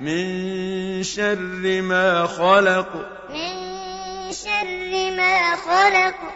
مِن شَرِّ مَا خَلَقَ. مِن شَرِّ مَا خَلَقَ.